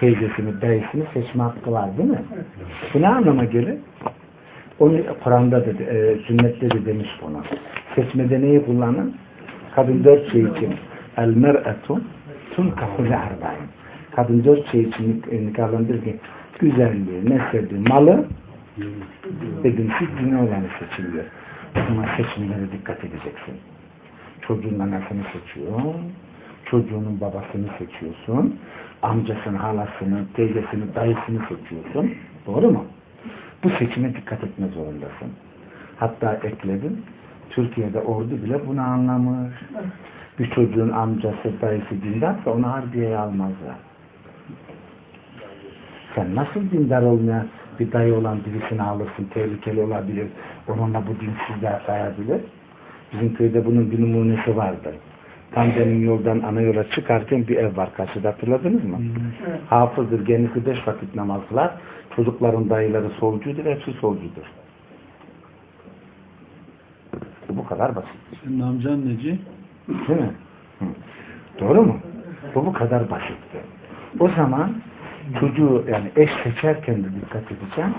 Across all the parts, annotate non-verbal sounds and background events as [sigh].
teyzesini, dayısını seçme hakkı var değil mi? Bu ne anlama gelir? Onu Kur'an'da da, e, sünnette de demiş bunu. Seçmede neyi kullanın? Kadın dört şey için. El mer'etu tun kafile arba'in. Kadın dört şey için nikahlandırır ki güzelliği, nesebi, malı ve dinsiz dini olanı seçiliyor. O zaman seçimlere dikkat edeceksin. Çocuğun anasını seçiyor, çocuğunun babasını seçiyorsun, amcasını, halasını, teyzesini, dayısını seçiyorsun. Doğru mu? Bu seçime dikkat etme zorundasın. Hatta ekledim, Türkiye'de ordu bile bunu anlamış. Bir çocuğun amcası, dayısı dindarsa onu harbiyeye almazlar. Sen nasıl dindar olmayan bir dayı olan birisini alırsın, tehlikeli olabilir, onunla bu dinsizler sayabilir. Bizim köyde bunun bir numunesi vardır. Tam benim yoldan ana yola çıkarken bir ev var karşıda hatırladınız mı? Hmm. Hafızdır, kendisi beş vakit namaz kılar. Çocukların dayıları solcudur, hepsi solcudur. Bu kadar basit. Senin amcan neci? Değil mi? Hı. Doğru mu? Bu bu kadar basitti. O zaman çocuğu yani eş seçerken de dikkat edeceğim.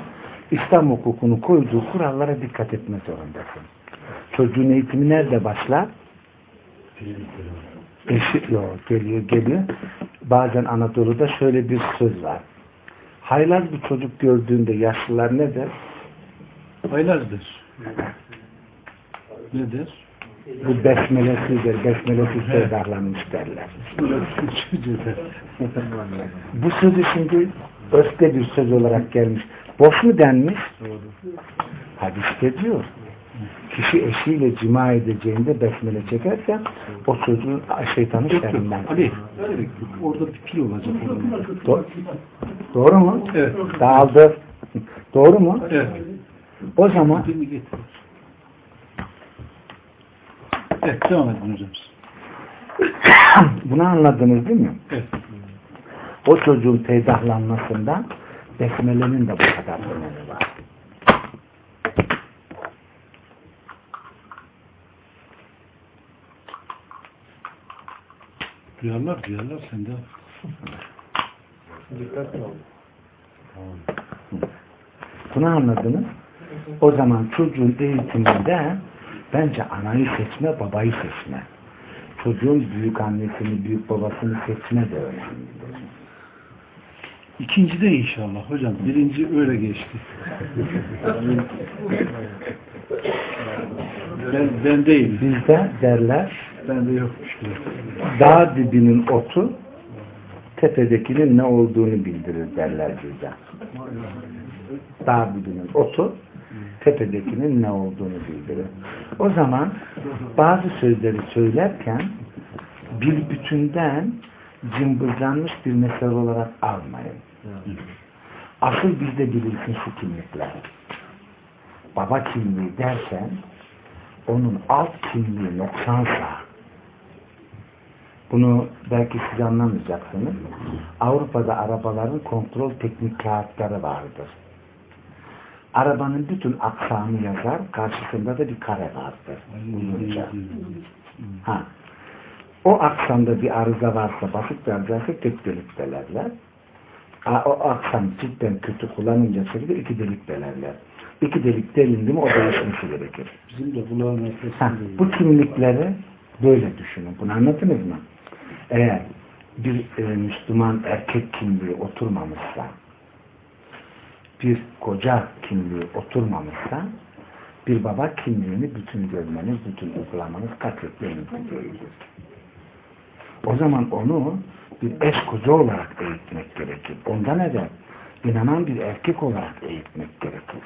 İslam hukukunu koyduğu kurallara dikkat etme zorundasın. Çocuğun eğitimi nerede başlar? Eşi, yok, geliyor, geliyor. Bazen Anadolu'da şöyle bir söz var. Haylaz bir çocuk gördüğünde yaşlılar ne der? Haylazdır. ne der? Bu besmelesidir, besmelesiz sevdahlanmış derler. [laughs] Bu sözü şimdi öste bir söz olarak gelmiş. Boş mu denmiş? Hadiste diyor kişi eşiyle cima edeceğinde besmele çekerse o çocuğun şeytanın şerrinden. Ali, orada bir pil olacak. Do doğru mu? Evet. Dağıldı. Doğru mu? Evet. O zaman Evet, devam edin hocam. [coughs] Bunu anladınız değil mi? Evet. O çocuğun peydahlanmasında besmelenin de bu kadar önemi var. Duyarlar, duyarlar sen de. Dikkatli ol. Bunu anladınız. O zaman çocuğun eğitiminde bence anayı seçme, babayı seçme. Çocuğun büyük annesini, büyük babasını seçme de önemlidir. İkinci de inşallah hocam. Birinci öyle geçti. [laughs] ben, ben değil. Bizde derler Bende yokmuş. Dağ dibinin otu tepedekinin ne olduğunu bildirir derler bizde. Dağ dibinin otu tepedekinin ne olduğunu bildirir. O zaman bazı sözleri söylerken bir bütünden cımbızlanmış bir mesele olarak almayın. Asıl bizde bilinsin şu kimlikler. Baba kimliği derken onun alt kimliği noksansa bunu belki siz anlamayacaksınız. Avrupa'da arabaların kontrol teknik kağıtları vardır. Arabanın bütün aksamı yazar, karşısında da bir kare vardır. Uzunca. Ha. O aksamda bir arıza varsa, basit bir arıza varsa tek delik belerler. O aksam cidden kötü kullanınca şekilde iki delik belerler. İki delik delindi mi o değişmesi gerekir. Bizim de kulağın Bu kimlikleri böyle düşünün. Bunu anladınız mı? Eğer bir e, Müslüman erkek kimliği oturmamışsa bir koca kimliği oturmamışsa bir baba kimliğini bütün görmeniz, bütün uygulamanız mümkün değildir. O zaman onu bir eş koca olarak eğitmek gerekir. Ondan evvel inanan bir erkek olarak eğitmek gerekir.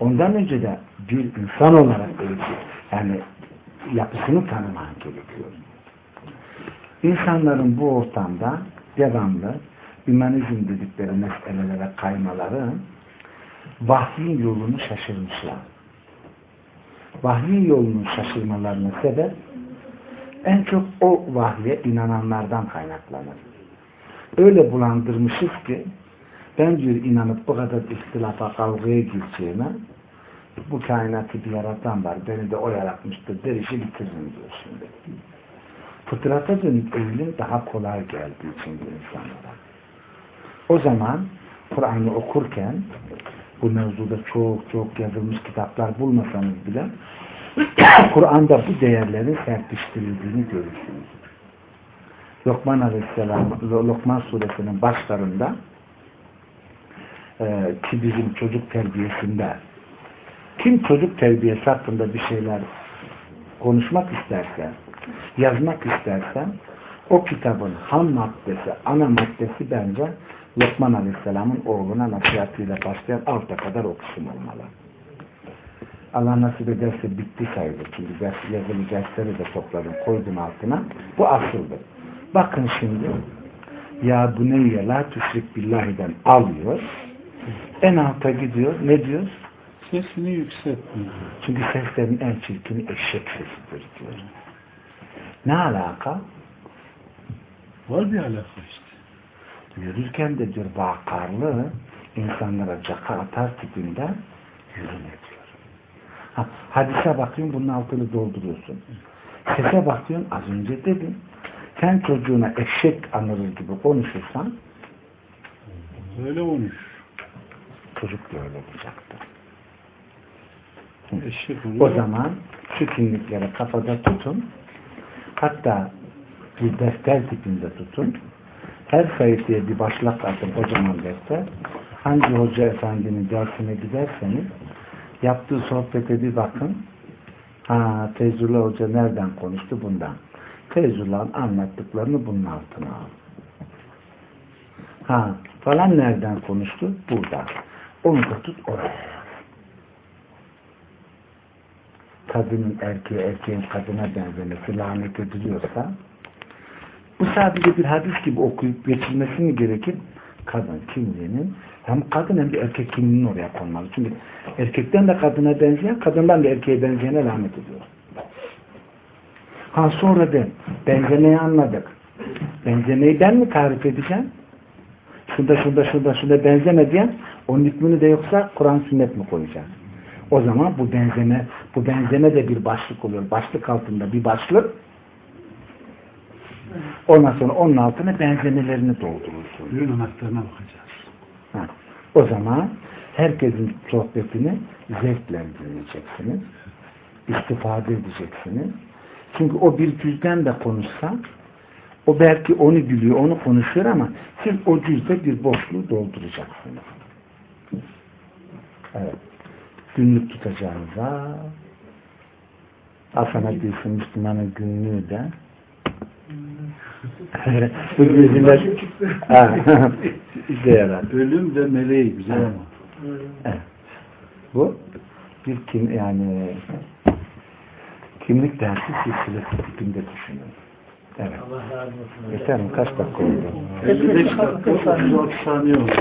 Ondan önce de bir insan olarak eğitim, yani yapısını tanıman gerekiyor. İnsanların bu ortamda devamlı ümanizm dedikleri meselelere kaymaları vahyin yolunu şaşırmışlar. Vahyin yolunu şaşırmalarına sebep en çok o vahye inananlardan kaynaklanır. Öyle bulandırmışız ki ben diyor inanıp bu kadar ihtilafa kavgaya gireceğime bu kainatı bir yaratan var. Beni de o yaratmıştır. Der işi bitiririm diyor şimdi. Fıtrata dönük eğilim daha kolay geldiği için insanlara. O zaman Kur'an'ı okurken bu mevzuda çok çok yazılmış kitaplar bulmasanız bile [coughs] Kur'an'da bu değerlerin serpiştirildiğini görürsünüz. Lokman Aleyhisselam, Lokman suresinin başlarında e, ki bizim çocuk terbiyesinde kim çocuk terbiyesi hakkında bir şeyler konuşmak isterse, yazmak isterse o kitabın ham maddesi, ana maddesi bence Lokman Aleyhisselam'ın oğluna nasihatıyla başlayan alta kadar o kısım olmalı. Allah nasip ederse bitti sayılır. Çünkü ders, yazılı dersleri de topladım, koydum altına. Bu asıldır. Bakın şimdi ya bu neyye la tüşrik billahiden alıyor. En alta gidiyor. Ne diyor? Sesini yükseltmiyor. Çünkü seslerin en çirkini eşek sesidir diyor. Ne alaka? Var bir alaka işte. Yürürken de diyor vakarlı insanlara caka atar tipinde yürüme diyor. Ha, hadise bakıyorsun bunun altını dolduruyorsun. Sese bakıyorsun az önce dedim. Sen çocuğuna eşek anırır gibi konuşursan Öyle olmuş. çocuk da öyle olacaktır. Eşek O zaman şu kimlikleri kafada tutun. Hatta bir defter tipinde tutun. Her sayfaya bir başlık atın kocaman defter. Hangi hoca efendinin dersine giderseniz yaptığı sohbete bir bakın. Ha, Feyzullah Hoca nereden konuştu? Bundan. Feyzullah'ın anlattıklarını bunun altına al. Ha, falan nereden konuştu? Burada. Onu da tut oraya yaz kadının erkeğe, erkeğin kadına benzemesi lanet ediliyorsa bu sadece bir hadis gibi okuyup geçilmesi mi gerekir? Kadın kimliğinin hem kadın hem de erkek kimliğinin oraya konmalı. Çünkü erkekten de kadına benzeyen, kadından da erkeğe benzeyene lanet ediyor. Ha sonra ben, benzemeyi anladık. Benzemeyi ben mi tarif edeceğim? Şunda şunda şunda şunda benzeme diyen onun hükmünü de yoksa Kur'an sünnet mi koyacağız? O zaman bu benzeme, bu benzeme de bir başlık oluyor. Başlık altında bir başlık. Ondan sonra onun altına benzemelerini doldurursun. Düğün anahtarına bakacağız. Ha. O zaman herkesin sohbetini zevkle dinleyeceksiniz. İstifade edeceksiniz. Çünkü o bir cüzden de konuşsa o belki onu gülüyor, onu konuşuyor ama siz o cüzde bir boşluğu dolduracaksınız. Evet. Günlük tutacağınıza Hadis'in Müslümanın günlüğü de [laughs] Ha, [laughs] işe yarar. Ölüm ve meleği güzel ama. Evet. Bu bir kim yani kimlik dersi silsilesi tipinde düşünün. Evet. Allah razı olsun. Yeter mi? Kaç dakika oldu? 55 dakika 36 saniye oldu.